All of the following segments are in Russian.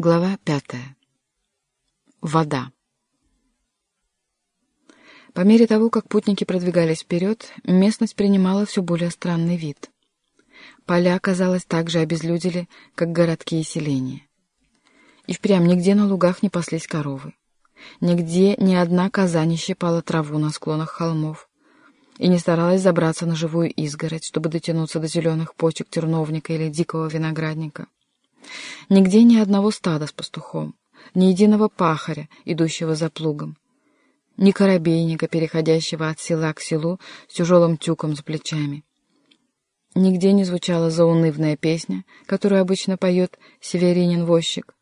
Глава пятая. Вода. По мере того, как путники продвигались вперед, местность принимала все более странный вид. Поля, казалось, так же обезлюдили, как городки и селения. И впрямь нигде на лугах не паслись коровы. Нигде ни одна коза не щипала траву на склонах холмов и не старалась забраться на живую изгородь, чтобы дотянуться до зеленых почек терновника или дикого виноградника. Нигде ни одного стада с пастухом, ни единого пахаря, идущего за плугом, ни коробейника, переходящего от села к селу с тяжелым тюком за плечами. Нигде не звучала заунывная песня, которую обычно поет северинин-возчик,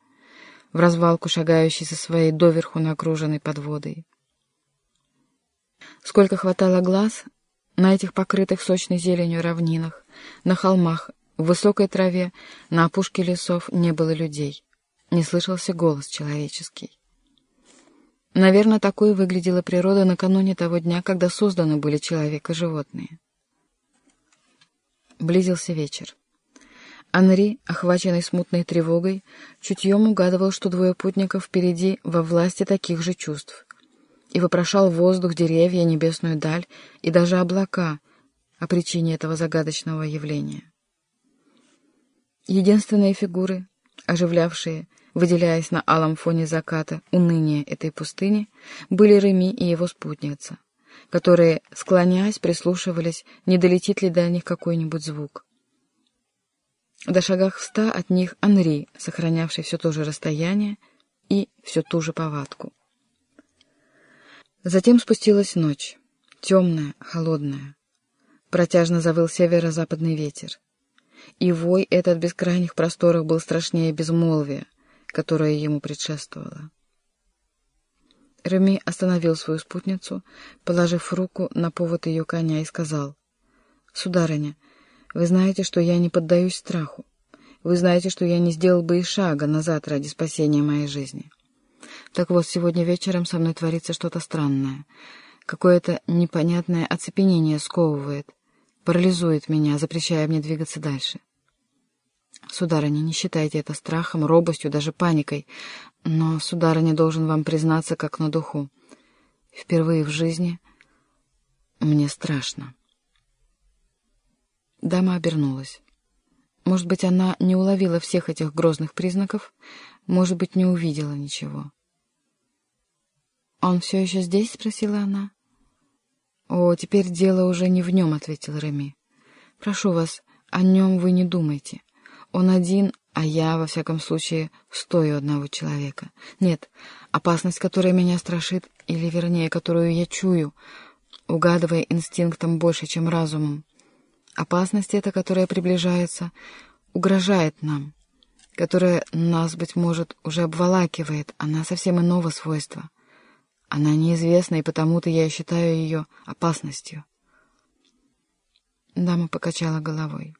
в развалку шагающий со своей доверху нагруженной подводой. Сколько хватало глаз на этих покрытых сочной зеленью равнинах, на холмах в высокой траве, на опушке лесов не было людей. Не слышался голос человеческий. Наверное, такой выглядела природа накануне того дня, когда созданы были человек и животные. Близился вечер. Анри, охваченный смутной тревогой, чутьем угадывал, что двое путников впереди во власти таких же чувств, и вопрошал воздух, деревья, небесную даль и даже облака о причине этого загадочного явления. Единственные фигуры, оживлявшие, выделяясь на алом фоне заката уныние этой пустыни, были Реми и его спутница, которые, склоняясь, прислушивались, не долетит ли до них какой-нибудь звук. До шагах в ста от них Анри, сохранявший все то же расстояние и все ту же повадку. Затем спустилась ночь, темная, холодная. Протяжно завыл северо-западный ветер и вой этот в бескрайних просторах был страшнее безмолвия, которое ему предшествовало. Реми остановил свою спутницу, положив руку на повод ее коня, и сказал, «Сударыня, вы знаете, что я не поддаюсь страху. Вы знаете, что я не сделал бы и шага назад ради спасения моей жизни. Так вот, сегодня вечером со мной творится что-то странное. Какое-то непонятное оцепенение сковывает, парализует меня, запрещая мне двигаться дальше. Сударыня, не считайте это страхом, робостью, даже паникой, но, сударыня, должен вам признаться, как на духу. Впервые в жизни мне страшно. Дама обернулась. Может быть, она не уловила всех этих грозных признаков, может быть, не увидела ничего. «Он все еще здесь?» — спросила она. «О, теперь дело уже не в нем», — ответил Реми. «Прошу вас, о нем вы не думайте. Он один, а я, во всяком случае, стою одного человека. Нет, опасность, которая меня страшит, или, вернее, которую я чую, угадывая инстинктом больше, чем разумом. Опасность эта, которая приближается, угрожает нам, которая нас, быть может, уже обволакивает, она совсем иного свойства. Она неизвестна, и потому-то я считаю ее опасностью. Дама покачала головой.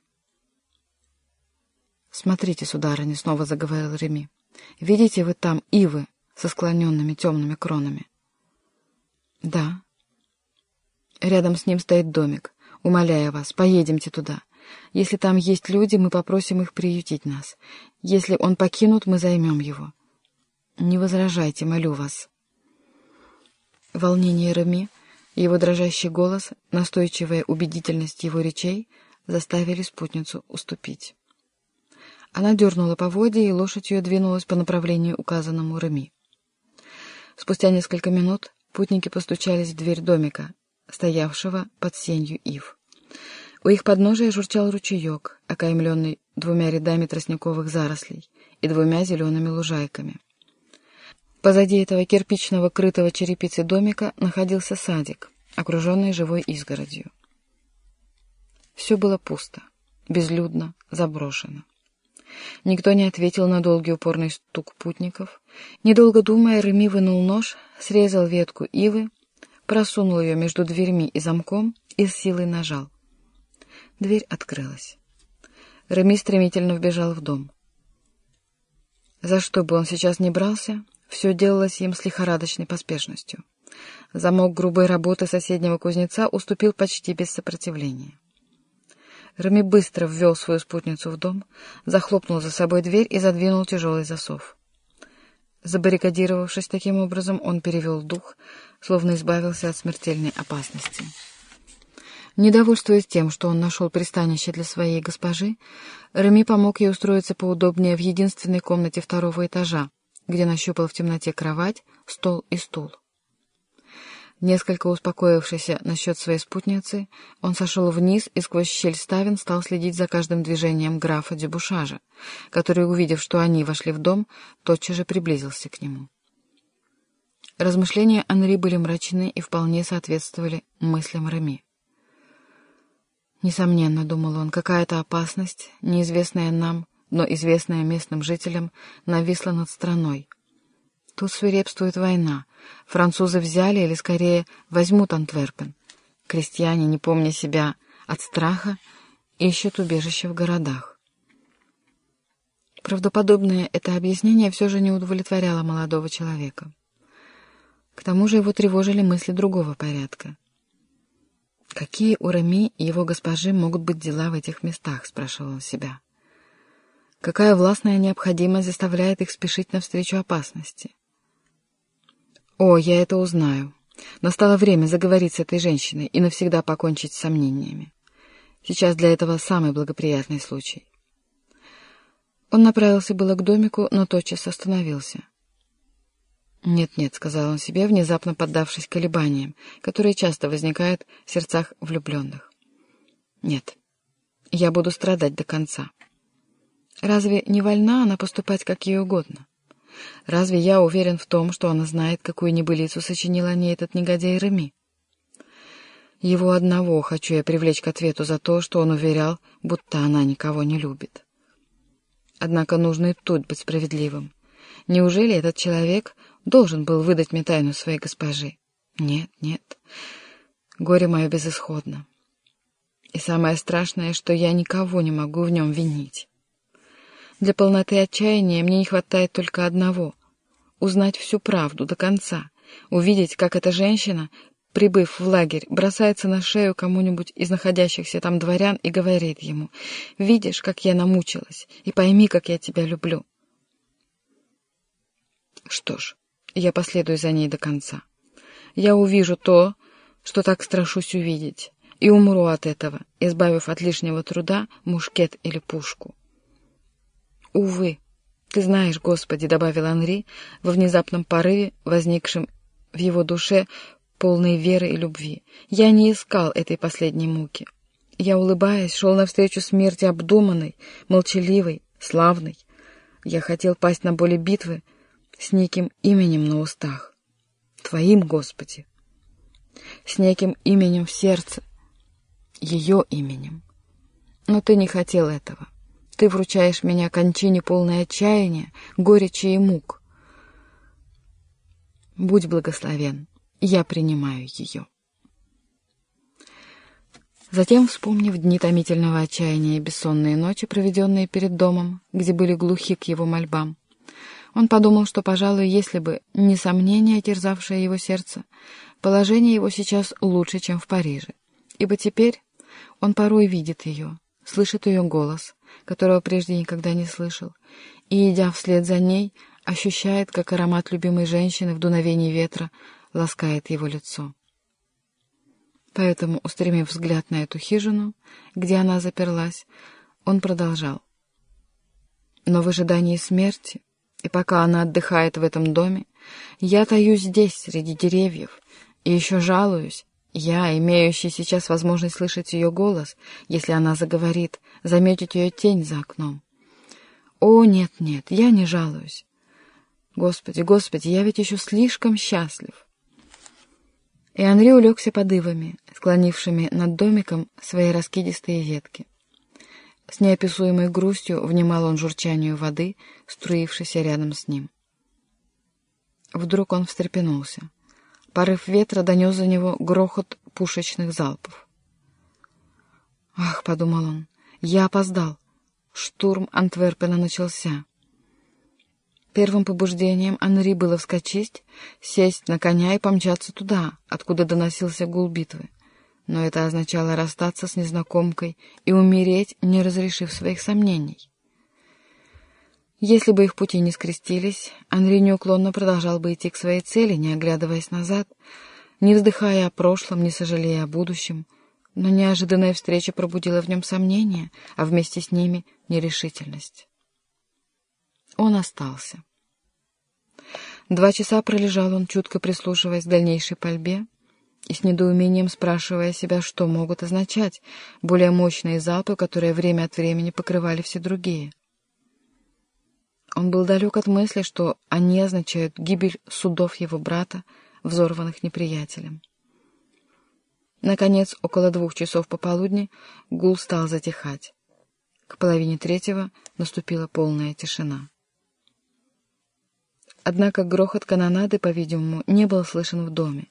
«Смотрите, сударыня», — снова заговорил Реми. «Видите вы там ивы со склоненными темными кронами?» «Да». «Рядом с ним стоит домик. Умоляю вас, поедемте туда. Если там есть люди, мы попросим их приютить нас. Если он покинут, мы займем его. Не возражайте, молю вас». Волнение Реми, его дрожащий голос, настойчивая убедительность его речей заставили спутницу уступить. Она дернула поводья, и лошадь ее двинулась по направлению, указанному Реми. Спустя несколько минут путники постучались в дверь домика, стоявшего под сенью ив. У их подножия журчал ручеек, окаймленный двумя рядами тростниковых зарослей и двумя зелеными лужайками. Позади этого кирпичного крытого черепицы домика находился садик, окруженный живой изгородью. Все было пусто, безлюдно, заброшено. Никто не ответил на долгий упорный стук путников. Недолго думая, Реми вынул нож, срезал ветку ивы, просунул ее между дверьми и замком и с силой нажал. Дверь открылась. Реми стремительно вбежал в дом. За что бы он сейчас не брался, все делалось им с лихорадочной поспешностью. Замок грубой работы соседнего кузнеца уступил почти без сопротивления. Рами быстро ввел свою спутницу в дом, захлопнул за собой дверь и задвинул тяжелый засов. Забаррикадировавшись таким образом, он перевел дух, словно избавился от смертельной опасности. Недовольствуясь тем, что он нашел пристанище для своей госпожи, Реми помог ей устроиться поудобнее в единственной комнате второго этажа, где нащупал в темноте кровать, стол и стул. Несколько успокоившийся насчет своей спутницы, он сошел вниз и сквозь щель ставен стал следить за каждым движением графа Дебушажа, который, увидев, что они вошли в дом, тотчас же приблизился к нему. Размышления Анри были мрачны и вполне соответствовали мыслям Реми. Несомненно, думал он, какая-то опасность, неизвестная нам, но известная местным жителям, нависла над страной. Тут свирепствует война. Французы взяли, или скорее возьмут Антверпен. Крестьяне, не помня себя от страха, ищут убежище в городах. Правдоподобное это объяснение все же не удовлетворяло молодого человека. К тому же его тревожили мысли другого порядка. «Какие у Рами и его госпожи могут быть дела в этих местах?» — спрашивал он себя. «Какая властная необходимость заставляет их спешить навстречу опасности?» «О, я это узнаю. Настало время заговорить с этой женщиной и навсегда покончить с сомнениями. Сейчас для этого самый благоприятный случай». Он направился было к домику, но тотчас остановился. «Нет-нет», — сказал он себе, внезапно поддавшись колебаниям, которые часто возникают в сердцах влюбленных. «Нет, я буду страдать до конца. Разве не вольна она поступать как ей угодно? Разве я уверен в том, что она знает, какую небылицу сочинил о ней этот негодяй Реми? Его одного хочу я привлечь к ответу за то, что он уверял, будто она никого не любит. Однако нужно и тут быть справедливым. Неужели этот человек должен был выдать мне тайну своей госпожи. Нет, нет. Горе мое безысходно. И самое страшное, что я никого не могу в нем винить. Для полноты отчаяния мне не хватает только одного — узнать всю правду до конца, увидеть, как эта женщина, прибыв в лагерь, бросается на шею кому-нибудь из находящихся там дворян и говорит ему, «Видишь, как я намучилась, и пойми, как я тебя люблю». Что ж, я последую за ней до конца. Я увижу то, что так страшусь увидеть, и умру от этого, избавив от лишнего труда мушкет или пушку. Увы, ты знаешь, Господи, — добавил Анри, во внезапном порыве, возникшем в его душе, полной веры и любви. Я не искал этой последней муки. Я, улыбаясь, шел навстречу смерти обдуманной, молчаливой, славной. Я хотел пасть на боли битвы, с неким именем на устах, Твоим, Господи, с неким именем в сердце, ее именем. Но Ты не хотел этого. Ты вручаешь меня кончине полной отчаяния, горечи и мук. Будь благословен, я принимаю ее. Затем, вспомнив дни томительного отчаяния и бессонные ночи, проведенные перед домом, где были глухи к его мольбам, он подумал, что, пожалуй, если бы не сомнение, терзавшее его сердце, положение его сейчас лучше, чем в Париже. Ибо теперь он порой видит ее, слышит ее голос, которого прежде никогда не слышал, и, идя вслед за ней, ощущает, как аромат любимой женщины в дуновении ветра ласкает его лицо. Поэтому, устремив взгляд на эту хижину, где она заперлась, он продолжал. Но в ожидании смерти и пока она отдыхает в этом доме, я таюсь здесь, среди деревьев, и еще жалуюсь, я, имеющий сейчас возможность слышать ее голос, если она заговорит, заметить ее тень за окном. О, нет, нет, я не жалуюсь. Господи, Господи, я ведь еще слишком счастлив. И Анри улегся под ивами, склонившими над домиком свои раскидистые ветки. С неописуемой грустью внимал он журчанию воды, струившейся рядом с ним. Вдруг он встрепенулся. Порыв ветра донес за него грохот пушечных залпов. «Ах», — подумал он, — «я опоздал. Штурм Антверпена начался». Первым побуждением Анри было вскочить, сесть на коня и помчаться туда, откуда доносился гул битвы но это означало расстаться с незнакомкой и умереть, не разрешив своих сомнений. Если бы их пути не скрестились, Андрей неуклонно продолжал бы идти к своей цели, не оглядываясь назад, не вздыхая о прошлом, не сожалея о будущем, но неожиданная встреча пробудила в нем сомнения, а вместе с ними — нерешительность. Он остался. Два часа пролежал он, чутко прислушиваясь к дальнейшей пальбе и с недоумением спрашивая себя, что могут означать более мощные залпы, которые время от времени покрывали все другие. Он был далек от мысли, что они означают гибель судов его брата, взорванных неприятелем. Наконец, около двух часов пополудни гул стал затихать. К половине третьего наступила полная тишина. Однако грохот канонады, по-видимому, не был слышен в доме,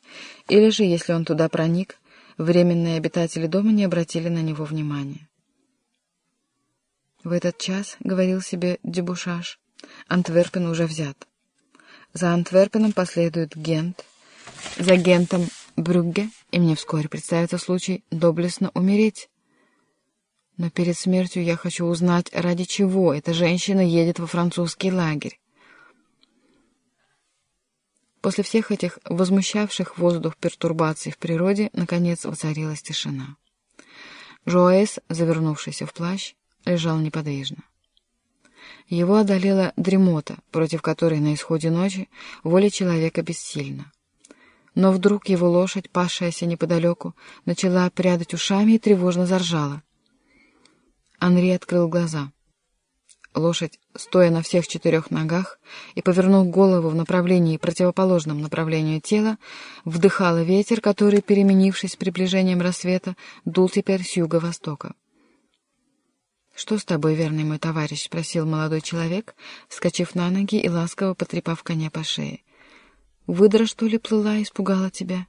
или же, если он туда проник, временные обитатели дома не обратили на него внимания. В этот час, — говорил себе Дебушаш, — Антверпен уже взят. За Антверпеном последует Гент, за Гентом — Брюгге, и мне вскоре представится случай доблестно умереть. Но перед смертью я хочу узнать, ради чего эта женщина едет во французский лагерь. После всех этих возмущавших воздух пертурбаций в природе, наконец воцарилась тишина. Жоэс, завернувшийся в плащ, лежал неподвижно. Его одолела дремота, против которой на исходе ночи воля человека бессильна. Но вдруг его лошадь, пасшаяся неподалеку, начала прядать ушами и тревожно заржала. Анри открыл глаза. Лошадь, стоя на всех четырех ногах и повернув голову в направлении, противоположном направлению тела, вдыхала ветер, который, переменившись с приближением рассвета, дул теперь с юго-востока. «Что с тобой, верный мой товарищ?» — спросил молодой человек, вскочив на ноги и ласково потрепав коня по шее. «Выдра, что ли, плыла и испугала тебя?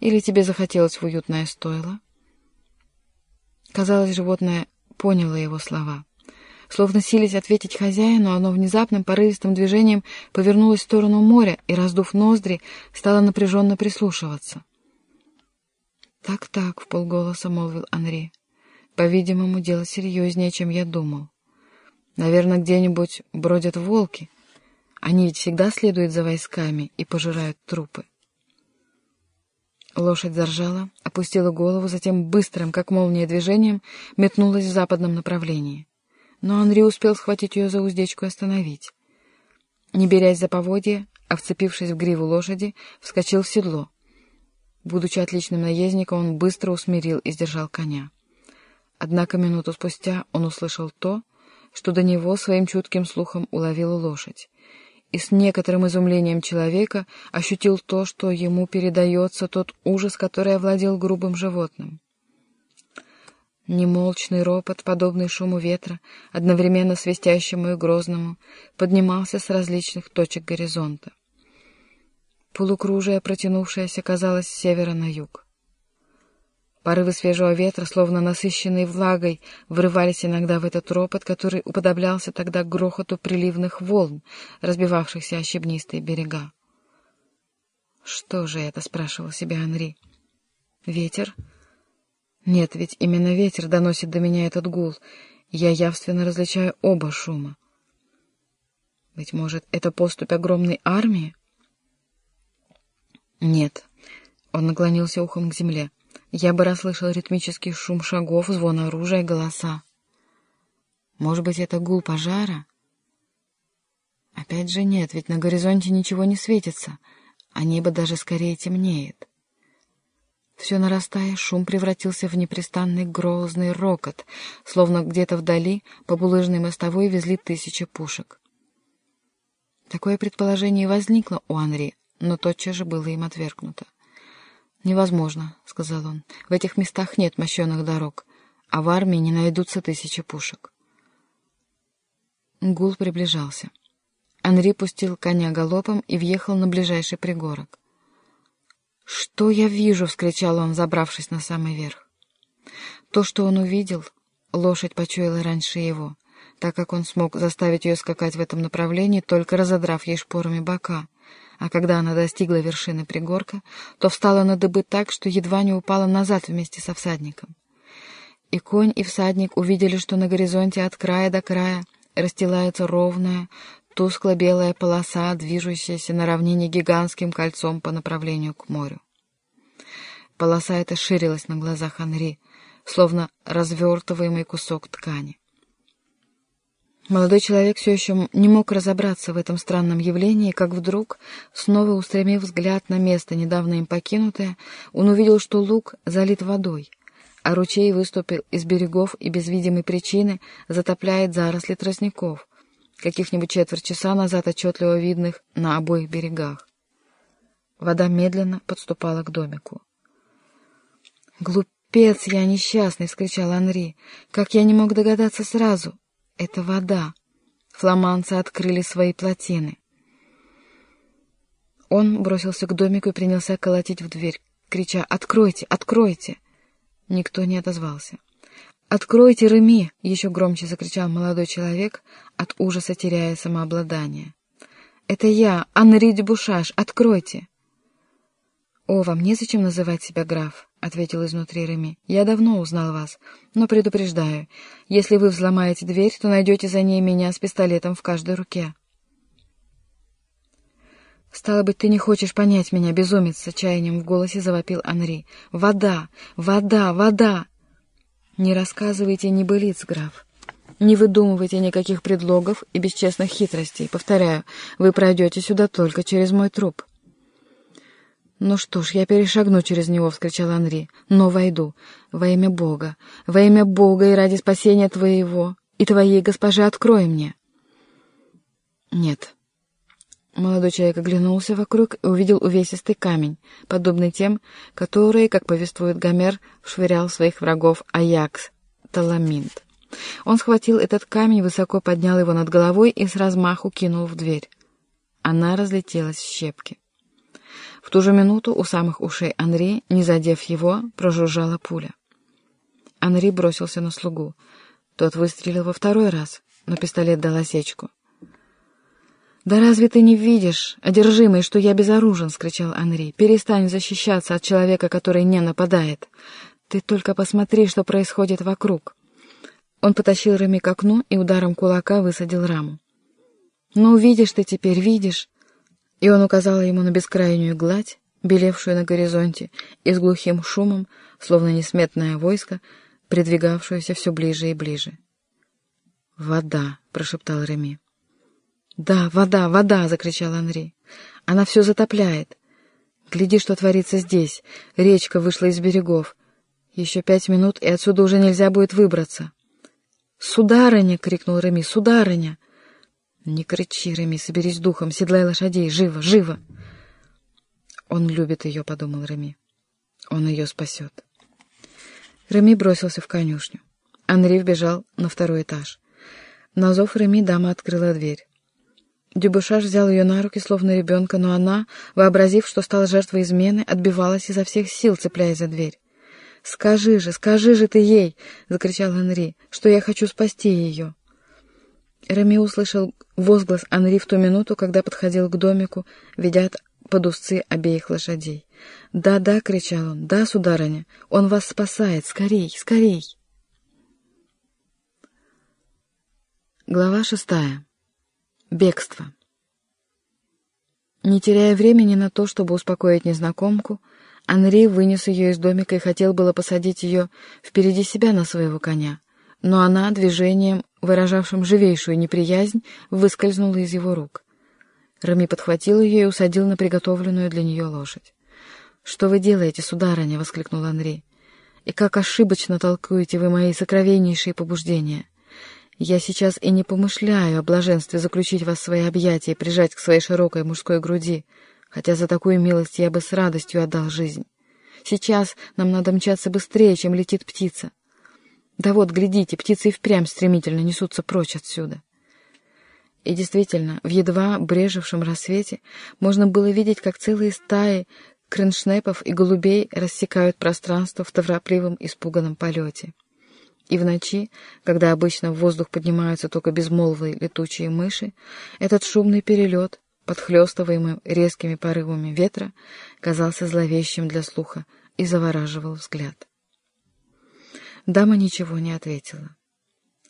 Или тебе захотелось в уютное стойло?» Казалось, животное поняло его слова. Словно сились ответить хозяину, оно внезапным порывистым движением повернулось в сторону моря и, раздув ноздри, стало напряженно прислушиваться. «Так-так», — в полголоса молвил Анри. «По-видимому, дело серьезнее, чем я думал. Наверное, где-нибудь бродят волки. Они ведь всегда следуют за войсками и пожирают трупы». Лошадь заржала, опустила голову, затем быстрым, как молния, движением метнулась в западном направлении но Анри успел схватить ее за уздечку и остановить. Не берясь за поводья, а вцепившись в гриву лошади, вскочил в седло. Будучи отличным наездником, он быстро усмирил и сдержал коня. Однако минуту спустя он услышал то, что до него своим чутким слухом уловила лошадь, и с некоторым изумлением человека ощутил то, что ему передается тот ужас, который овладел грубым животным. Немолчный ропот, подобный шуму ветра, одновременно свистящему и грозному, поднимался с различных точек горизонта. Полукружие, протянувшееся, казалось, с севера на юг. Порывы свежего ветра, словно насыщенные влагой, врывались иногда в этот ропот, который уподоблялся тогда грохоту приливных волн, разбивавшихся о щебнистые берега. «Что же это?» — спрашивал себя Анри. «Ветер?» Нет, ведь именно ветер доносит до меня этот гул. Я явственно различаю оба шума. Быть может, это поступь огромной армии? Нет. Он наклонился ухом к земле. Я бы расслышал ритмический шум шагов, звон оружия, голоса. Может быть, это гул пожара? Опять же нет, ведь на горизонте ничего не светится, а небо даже скорее темнеет. Все нарастая, шум превратился в непрестанный грозный рокот, словно где-то вдали по булыжной мостовой везли тысячи пушек. Такое предположение возникло у Анри, но тотчас же было им отвергнуто. «Невозможно», — сказал он, — «в этих местах нет мощенных дорог, а в армии не найдутся тысячи пушек». Гул приближался. Анри пустил коня галопом и въехал на ближайший пригорок. «Что я вижу?» — вскричал он, забравшись на самый верх. То, что он увидел, лошадь почуяла раньше его, так как он смог заставить ее скакать в этом направлении, только разодрав ей шпорами бока. А когда она достигла вершины пригорка, то встала на дыбы так, что едва не упала назад вместе со всадником. И конь, и всадник увидели, что на горизонте от края до края расстилается ровная, тускло-белая полоса, движущаяся на равнине гигантским кольцом по направлению к морю. Полоса эта ширилась на глазах Анри, словно развертываемый кусок ткани. Молодой человек все еще не мог разобраться в этом странном явлении, как вдруг, снова устремив взгляд на место, недавно им покинутое, он увидел, что луг залит водой, а ручей выступил из берегов и без видимой причины затопляет заросли тростников, каких-нибудь четверть часа назад отчетливо видных на обоих берегах. Вода медленно подступала к домику. «Глупец я несчастный!» — вскричал Анри. «Как я не мог догадаться сразу! Это вода!» Фламанцы открыли свои плотины. Он бросился к домику и принялся колотить в дверь, крича «Откройте! Откройте!» Никто не отозвался. «Откройте, Реми!» — еще громче закричал молодой человек, от ужаса теряя самообладание. «Это я, Анри Дебушаш! Откройте!» «О, вам незачем называть себя граф», — ответил изнутри Реми. «Я давно узнал вас, но предупреждаю, если вы взломаете дверь, то найдете за ней меня с пистолетом в каждой руке». «Стало быть, ты не хочешь понять меня, безумец!» — с отчаянием в голосе завопил Анри. «Вода! Вода! Вода!» «Не рассказывайте небылиц, граф. Не выдумывайте никаких предлогов и бесчестных хитростей. Повторяю, вы пройдете сюда только через мой труп». «Ну что ж, я перешагну через него», — вскричал Анри, — «но войду. Во имя Бога, во имя Бога и ради спасения твоего и твоей госпожи открой мне». «Нет». Молодой человек оглянулся вокруг и увидел увесистый камень, подобный тем, которые, как повествует Гомер, швырял своих врагов Аякс, Таламинт. Он схватил этот камень, высоко поднял его над головой и с размаху кинул в дверь. Она разлетелась в щепки. В ту же минуту у самых ушей Анри, не задев его, прожужжала пуля. Анри бросился на слугу. Тот выстрелил во второй раз, но пистолет дал осечку. «Да разве ты не видишь, одержимый, что я безоружен?» — скричал Анри. «Перестань защищаться от человека, который не нападает. Ты только посмотри, что происходит вокруг». Он потащил Реми к окну и ударом кулака высадил раму. «Ну, видишь ты теперь, видишь?» И он указал ему на бескрайнюю гладь, белевшую на горизонте, и с глухим шумом, словно несметное войско, придвигавшуюся все ближе и ближе. «Вода!» — прошептал Реми. «Да, вода, вода!» — закричал Анри. «Она все затопляет. Гляди, что творится здесь. Речка вышла из берегов. Еще пять минут, и отсюда уже нельзя будет выбраться». «Сударыня!» — крикнул Реми. «Сударыня!» «Не кричи, Реми, соберись духом, седлай лошадей, живо, живо!» «Он любит ее», — подумал Реми. «Он ее спасет». Реми бросился в конюшню. Анри вбежал на второй этаж. На зов Реми дама открыла дверь. Дюбушаш взял ее на руки, словно ребенка, но она, вообразив, что стала жертвой измены, отбивалась изо всех сил, цепляясь за дверь. «Скажи же, скажи же ты ей!» — закричал Анри, — «что я хочу спасти ее». Рами услышал возглас Анри в ту минуту, когда подходил к домику, ведя под узцы обеих лошадей. «Да-да!» — кричал он. «Да, сударыня! Он вас спасает! Скорей! Скорей!» Глава шестая. Бегство. Не теряя времени на то, чтобы успокоить незнакомку, Анри вынес ее из домика и хотел было посадить ее впереди себя на своего коня но она движением, выражавшим живейшую неприязнь, выскользнула из его рук. Рами подхватил ее и усадил на приготовленную для нее лошадь. «Что вы делаете, сударыня?» — воскликнул Анри. «И как ошибочно толкуете вы мои сокровеннейшие побуждения! Я сейчас и не помышляю о блаженстве заключить вас в свои объятия и прижать к своей широкой мужской груди, хотя за такую милость я бы с радостью отдал жизнь. Сейчас нам надо мчаться быстрее, чем летит птица. Да вот, глядите, птицы и впрямь стремительно несутся прочь отсюда. И действительно, в едва брежевшем рассвете можно было видеть, как целые стаи крыншнепов и голубей рассекают пространство в торопливом испуганном полете. И в ночи, когда обычно в воздух поднимаются только безмолвные летучие мыши, этот шумный перелет, подхлестываемый резкими порывами ветра, казался зловещим для слуха и завораживал взгляд. Дама ничего не ответила.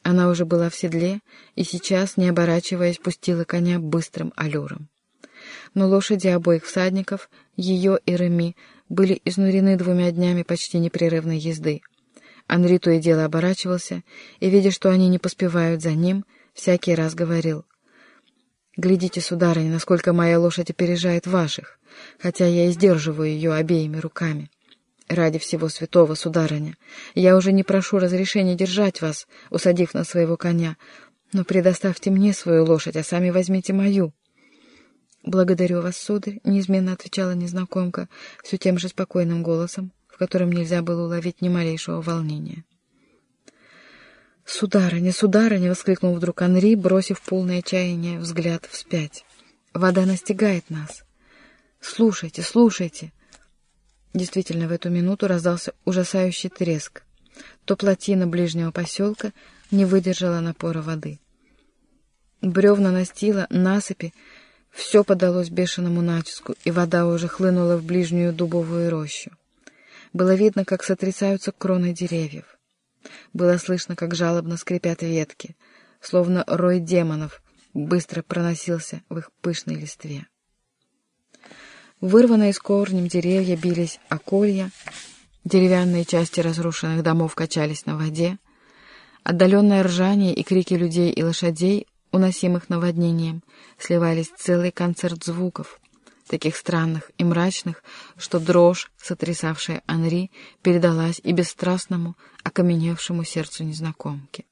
Она уже была в седле и сейчас, не оборачиваясь, пустила коня быстрым аллюром. Но лошади обоих всадников, ее и Реми, были изнурены двумя днями почти непрерывной езды. Анри то и дело оборачивался, и, видя, что они не поспевают за ним, всякий раз говорил. «Глядите, сударыня, насколько моя лошадь опережает ваших, хотя я и сдерживаю ее обеими руками. Ради всего святого, сударыня, я уже не прошу разрешения держать вас, усадив на своего коня, но предоставьте мне свою лошадь, а сами возьмите мою». «Благодарю вас, сударь», — неизменно отвечала незнакомка, все тем же спокойным голосом, в котором нельзя было уловить ни малейшего волнения. «Сударыня, сударыня!» — воскликнул вдруг Анри, бросив полное чаяние взгляд вспять. «Вода настигает нас! Слушайте, слушайте!» Действительно, в эту минуту раздался ужасающий треск. То плотина ближнего поселка не выдержала напора воды. Бревна настила, насыпи — все подалось бешеному натиску, и вода уже хлынула в ближнюю дубовую рощу. Было видно, как сотрясаются кроны деревьев. Было слышно, как жалобно скрипят ветки, словно рой демонов быстро проносился в их пышной листве. Вырванные с корнем деревья бились о колья, деревянные части разрушенных домов качались на воде, отдаленное ржание и крики людей и лошадей, уносимых наводнением, сливались целый концерт звуков, таких странных и мрачных, что дрожь, сотрясавшая Анри, передалась и бесстрастному, окаменевшему сердцу незнакомки.